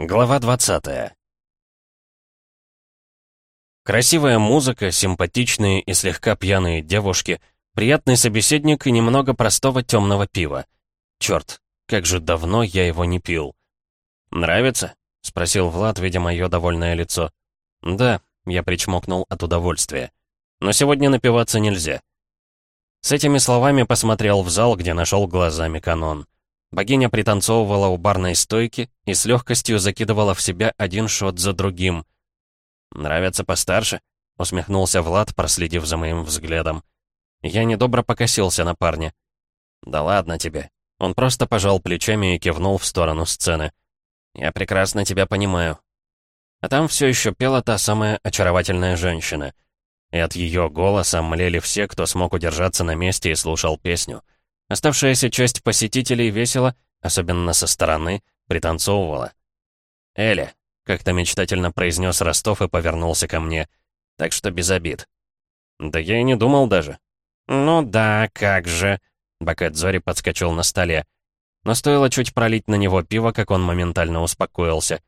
Глава 20 Красивая музыка, симпатичные и слегка пьяные девушки, приятный собеседник и немного простого темного пива. Черт, как же давно я его не пил. «Нравится?» — спросил Влад, видя мое довольное лицо. «Да», — я причмокнул от удовольствия. «Но сегодня напиваться нельзя». С этими словами посмотрел в зал, где нашел глазами канон. Богиня пританцовывала у барной стойки и с легкостью закидывала в себя один шот за другим. «Нравятся постарше?» — усмехнулся Влад, проследив за моим взглядом. Я недобро покосился на парня. «Да ладно тебе». Он просто пожал плечами и кивнул в сторону сцены. «Я прекрасно тебя понимаю». А там все еще пела та самая очаровательная женщина. И от ее голоса млели все, кто смог удержаться на месте и слушал песню. Оставшаяся часть посетителей весело, особенно со стороны, пританцовывала. «Эля», — как-то мечтательно произнес Ростов и повернулся ко мне. «Так что без обид». «Да я и не думал даже». «Ну да, как же». Бакет Зори подскочил на столе. Но стоило чуть пролить на него пиво, как он моментально успокоился.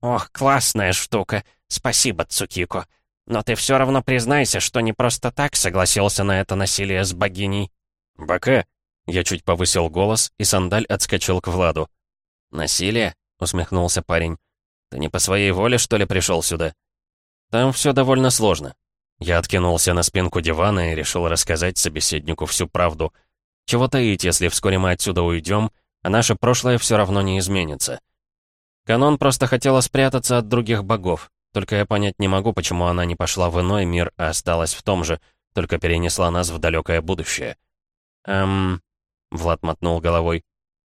«Ох, классная штука. Спасибо, Цукико. Но ты все равно признайся, что не просто так согласился на это насилие с богиней». «Баке», я чуть повысил голос, и сандаль отскочил к Владу. «Насилие?» — усмехнулся парень. «Ты не по своей воле, что ли, пришел сюда?» «Там все довольно сложно». Я откинулся на спинку дивана и решил рассказать собеседнику всю правду. Чего таить, если вскоре мы отсюда уйдем, а наше прошлое все равно не изменится. Канон просто хотела спрятаться от других богов, только я понять не могу, почему она не пошла в иной мир, а осталась в том же, только перенесла нас в далекое будущее. Эм, Влад мотнул головой.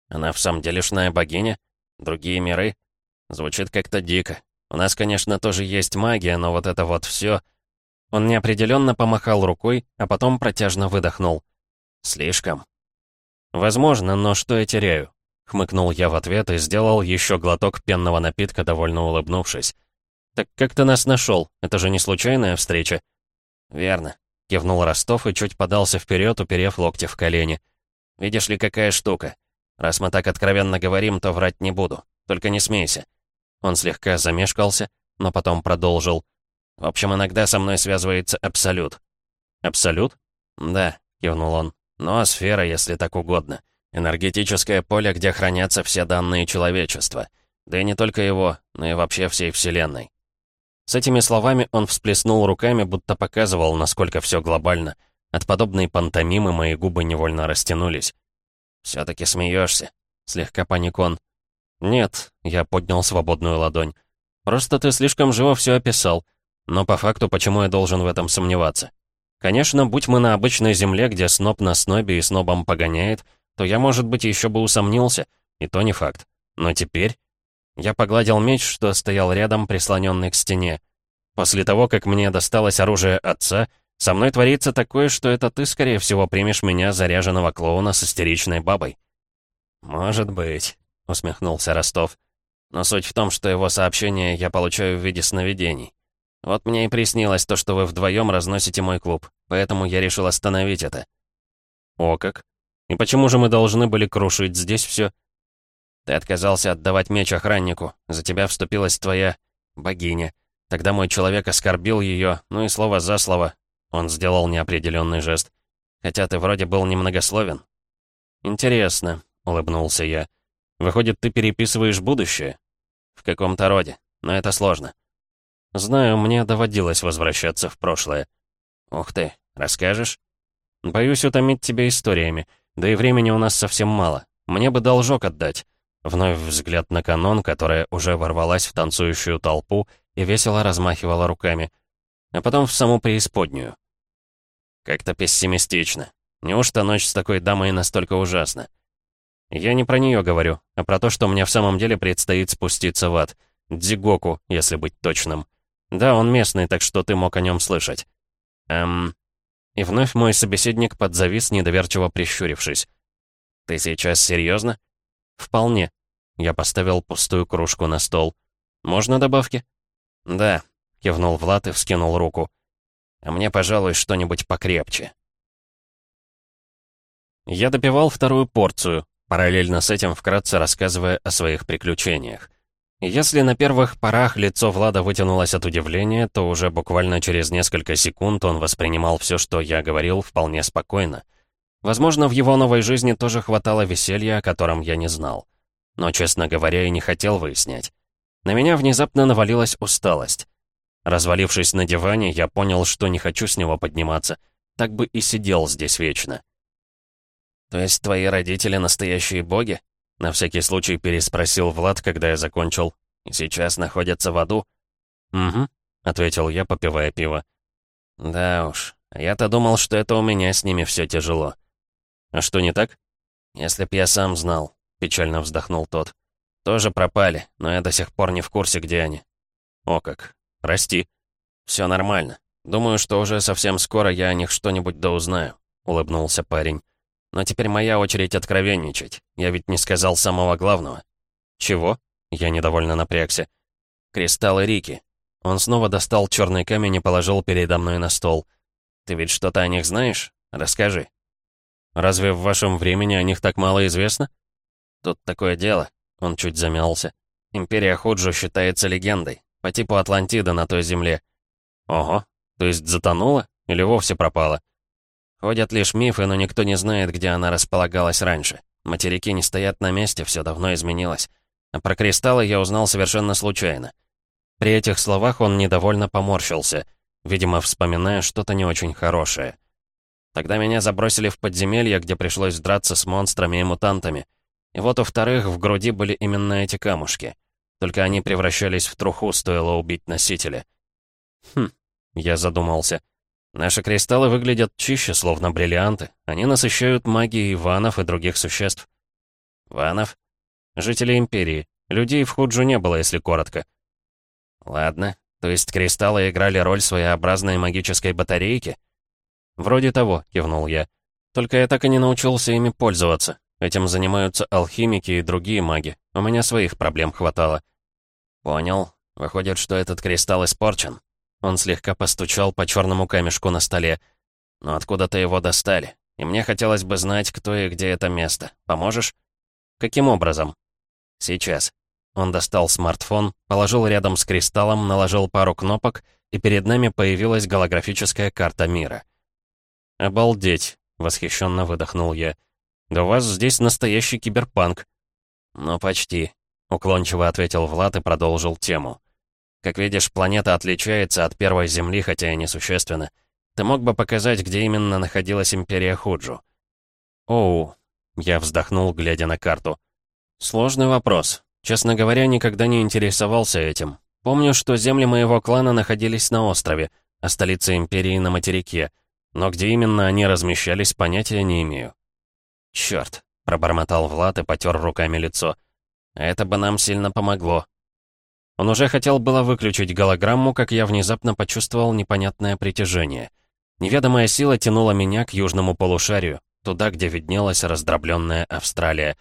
«Она в самом деле шная богиня? Другие миры? Звучит как-то дико. У нас, конечно, тоже есть магия, но вот это вот все. Он неопределенно помахал рукой, а потом протяжно выдохнул. «Слишком». «Возможно, но что я теряю?» Хмыкнул я в ответ и сделал еще глоток пенного напитка, довольно улыбнувшись. «Так как ты нас нашел? Это же не случайная встреча?» «Верно», — кивнул Ростов и чуть подался вперед, уперев локти в колени. Видишь ли, какая штука. Раз мы так откровенно говорим, то врать не буду. Только не смейся». Он слегка замешкался, но потом продолжил. «В общем, иногда со мной связывается Абсолют». «Абсолют?» «Да», — кивнул он. «Ну а сфера, если так угодно. Энергетическое поле, где хранятся все данные человечества. Да и не только его, но и вообще всей Вселенной». С этими словами он всплеснул руками, будто показывал, насколько все глобально — от подобной пантомимы мои губы невольно растянулись. «Все-таки смеешься?» — слегка паник он. «Нет», — я поднял свободную ладонь. «Просто ты слишком живо все описал. Но по факту, почему я должен в этом сомневаться? Конечно, будь мы на обычной земле, где сноб на снобе и снобом погоняет, то я, может быть, еще бы усомнился, и то не факт. Но теперь...» Я погладил меч, что стоял рядом, прислоненный к стене. После того, как мне досталось оружие отца, со мной творится такое, что это ты, скорее всего, примешь меня, заряженного клоуна с истеричной бабой». «Может быть», — усмехнулся Ростов. «Но суть в том, что его сообщение я получаю в виде сновидений. Вот мне и приснилось то, что вы вдвоем разносите мой клуб, поэтому я решил остановить это». «О как? И почему же мы должны были крушить здесь все? «Ты отказался отдавать меч охраннику, за тебя вступилась твоя богиня. Тогда мой человек оскорбил ее, ну и слово за слово, он сделал неопределенный жест. «Хотя ты вроде был немногословен». «Интересно», — улыбнулся я. «Выходит, ты переписываешь будущее?» «В каком-то роде, но это сложно». «Знаю, мне доводилось возвращаться в прошлое». «Ух ты, расскажешь?» «Боюсь утомить тебя историями, да и времени у нас совсем мало. Мне бы должок отдать». Вновь взгляд на канон, которая уже ворвалась в танцующую толпу и весело размахивала руками. А потом в саму преисподнюю. Как-то пессимистично. Неужто ночь с такой дамой настолько ужасна? Я не про нее говорю, а про то, что мне в самом деле предстоит спуститься в ад. Дзигоку, если быть точным. Да, он местный, так что ты мог о нем слышать. Эм... И вновь мой собеседник подзавис, недоверчиво прищурившись. «Ты сейчас серьезно? «Вполне». Я поставил пустую кружку на стол. «Можно добавки?» «Да», — кивнул Влад и вскинул руку. А мне, пожалуй, что-нибудь покрепче. Я допивал вторую порцию, параллельно с этим вкратце рассказывая о своих приключениях. Если на первых порах лицо Влада вытянулось от удивления, то уже буквально через несколько секунд он воспринимал все, что я говорил, вполне спокойно. Возможно, в его новой жизни тоже хватало веселья, о котором я не знал. Но, честно говоря, и не хотел выяснять. На меня внезапно навалилась усталость. Развалившись на диване, я понял, что не хочу с него подниматься. Так бы и сидел здесь вечно. «То есть твои родители настоящие боги?» На всякий случай переспросил Влад, когда я закончил. «И сейчас находятся в аду?» «Угу», — ответил я, попивая пиво. «Да уж, я-то думал, что это у меня с ними все тяжело». «А что не так?» «Если б я сам знал», — печально вздохнул тот. «Тоже пропали, но я до сих пор не в курсе, где они». «О как, прости». «Все нормально. Думаю, что уже совсем скоро я о них что-нибудь да узнаю», — улыбнулся парень. Но теперь моя очередь откровенничать. Я ведь не сказал самого главного. Чего? Я недовольно напрягся. Кристаллы Рики. Он снова достал черный камень и положил передо мной на стол. Ты ведь что-то о них знаешь? Расскажи. Разве в вашем времени о них так мало известно? Тут такое дело. Он чуть замялся. Империя Худжу считается легендой. По типу Атлантида на той земле. Ого. То есть затонула? Или вовсе пропала? Ходят лишь мифы, но никто не знает, где она располагалась раньше. Материки не стоят на месте, все давно изменилось. А про кристаллы я узнал совершенно случайно. При этих словах он недовольно поморщился, видимо, вспоминая что-то не очень хорошее. Тогда меня забросили в подземелье, где пришлось драться с монстрами и мутантами. И вот у вторых в груди были именно эти камушки. Только они превращались в труху, стоило убить носителя. Хм, я задумался. Наши кристаллы выглядят чище, словно бриллианты. Они насыщают магией ванов и других существ. Ванов? Жители Империи. Людей в Худжу не было, если коротко. Ладно, то есть кристаллы играли роль своеобразной магической батарейки? Вроде того, кивнул я. Только я так и не научился ими пользоваться. Этим занимаются алхимики и другие маги. У меня своих проблем хватало. Понял. Выходит, что этот кристалл испорчен. Он слегка постучал по черному камешку на столе. «Но откуда-то его достали. И мне хотелось бы знать, кто и где это место. Поможешь?» «Каким образом?» «Сейчас». Он достал смартфон, положил рядом с кристаллом, наложил пару кнопок, и перед нами появилась голографическая карта мира. «Обалдеть!» — восхищенно выдохнул я. «Да у вас здесь настоящий киберпанк». «Ну, почти», — уклончиво ответил Влад и продолжил тему. Как видишь, планета отличается от первой Земли, хотя и несущественно. Ты мог бы показать, где именно находилась Империя Худжу?» «Оу», — я вздохнул, глядя на карту. «Сложный вопрос. Честно говоря, никогда не интересовался этим. Помню, что земли моего клана находились на острове, а столица Империи на материке. Но где именно они размещались, понятия не имею». «Чёрт», — пробормотал Влад и потер руками лицо. «Это бы нам сильно помогло. Он уже хотел было выключить голограмму, как я внезапно почувствовал непонятное притяжение. Неведомая сила тянула меня к южному полушарию, туда, где виднелась раздробленная Австралия.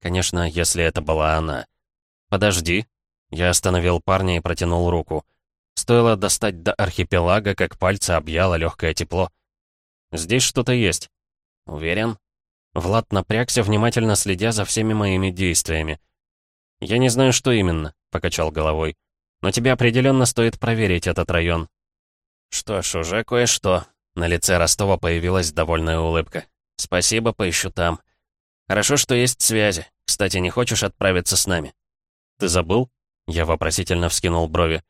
Конечно, если это была она. «Подожди». Я остановил парня и протянул руку. Стоило достать до архипелага, как пальцы объяло легкое тепло. «Здесь что-то есть». «Уверен?» Влад напрягся, внимательно следя за всеми моими действиями. «Я не знаю, что именно», — покачал головой. «Но тебе определенно стоит проверить этот район». «Что ж, уже кое-что». На лице Ростова появилась довольная улыбка. «Спасибо, поищу там. Хорошо, что есть связи. Кстати, не хочешь отправиться с нами?» «Ты забыл?» Я вопросительно вскинул брови.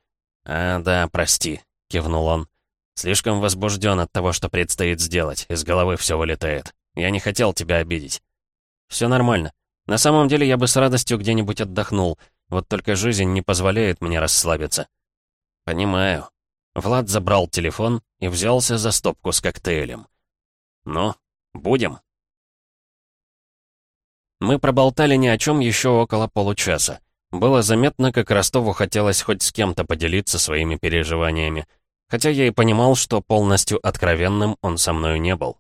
«А, да, прости», — кивнул он. «Слишком возбужден от того, что предстоит сделать. Из головы все вылетает. Я не хотел тебя обидеть». «Все нормально. На самом деле я бы с радостью где-нибудь отдохнул, вот только жизнь не позволяет мне расслабиться. Понимаю. Влад забрал телефон и взялся за стопку с коктейлем. Ну, будем. Мы проболтали ни о чем еще около получаса. Было заметно, как Ростову хотелось хоть с кем-то поделиться своими переживаниями. Хотя я и понимал, что полностью откровенным он со мною не был.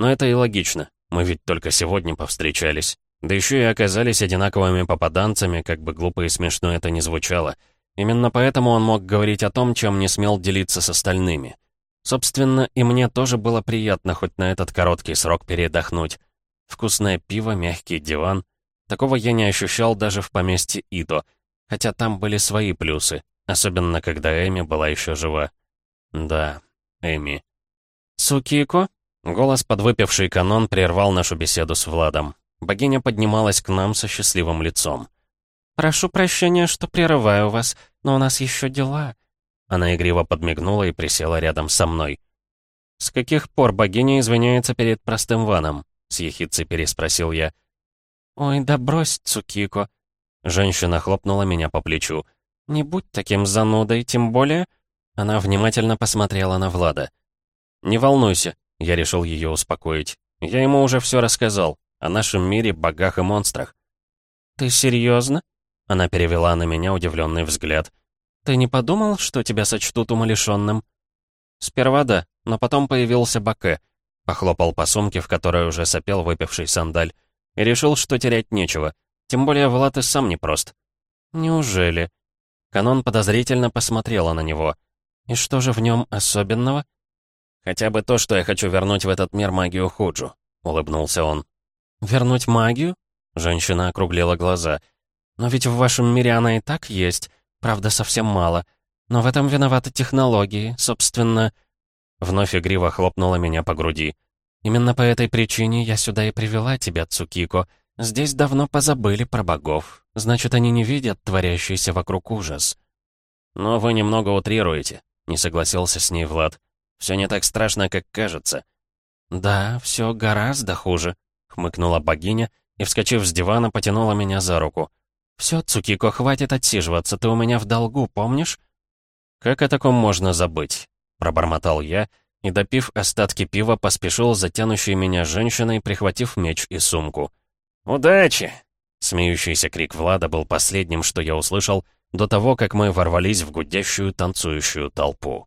Но это и логично. Мы ведь только сегодня повстречались. Да еще и оказались одинаковыми попаданцами, как бы глупо и смешно это ни звучало. Именно поэтому он мог говорить о том, чем не смел делиться с остальными. Собственно, и мне тоже было приятно хоть на этот короткий срок передохнуть. Вкусное пиво, мягкий диван. Такого я не ощущал даже в поместье Идо. хотя там были свои плюсы, особенно когда Эми была еще жива. Да, Эми. «Цукико?» Голос подвыпивший канон прервал нашу беседу с Владом. Богиня поднималась к нам со счастливым лицом. «Прошу прощения, что прерываю вас, но у нас еще дела». Она игриво подмигнула и присела рядом со мной. «С каких пор богиня извиняется перед простым ваном?» — с ехицей переспросил я. «Ой, да брось, Цукико!» Женщина хлопнула меня по плечу. «Не будь таким занудой, тем более...» Она внимательно посмотрела на Влада. «Не волнуйся», — я решил ее успокоить. «Я ему уже все рассказал. О нашем мире, богах и монстрах». «Ты серьезно?» Она перевела на меня удивленный взгляд. «Ты не подумал, что тебя сочтут умалишенным?» «Сперва да, но потом появился Баке», — похлопал по сумке, в которой уже сопел выпивший сандаль, и решил, что терять нечего. Тем более Влад и сам непрост. «Неужели?» Канон подозрительно посмотрела на него. «И что же в нем особенного?» «Хотя бы то, что я хочу вернуть в этот мир магию Худжу», — улыбнулся он. «Вернуть магию?» Женщина округлила глаза. «Но ведь в вашем мире она и так есть. Правда, совсем мало. Но в этом виноваты технологии, собственно...» Вновь игриво хлопнула меня по груди. «Именно по этой причине я сюда и привела тебя, Цукико. Здесь давно позабыли про богов. Значит, они не видят творящийся вокруг ужас». «Но вы немного утрируете», — не согласился с ней Влад. «Все не так страшно, как кажется». «Да, все гораздо хуже», — хмыкнула богиня и, вскочив с дивана, потянула меня за руку. «Все, Цукико, хватит отсиживаться, ты у меня в долгу, помнишь?» «Как о таком можно забыть?» — пробормотал я, и, допив остатки пива, поспешил за тянущей меня женщиной, прихватив меч и сумку. «Удачи!» Смеющийся крик Влада был последним, что я услышал, до того, как мы ворвались в гудящую танцующую толпу.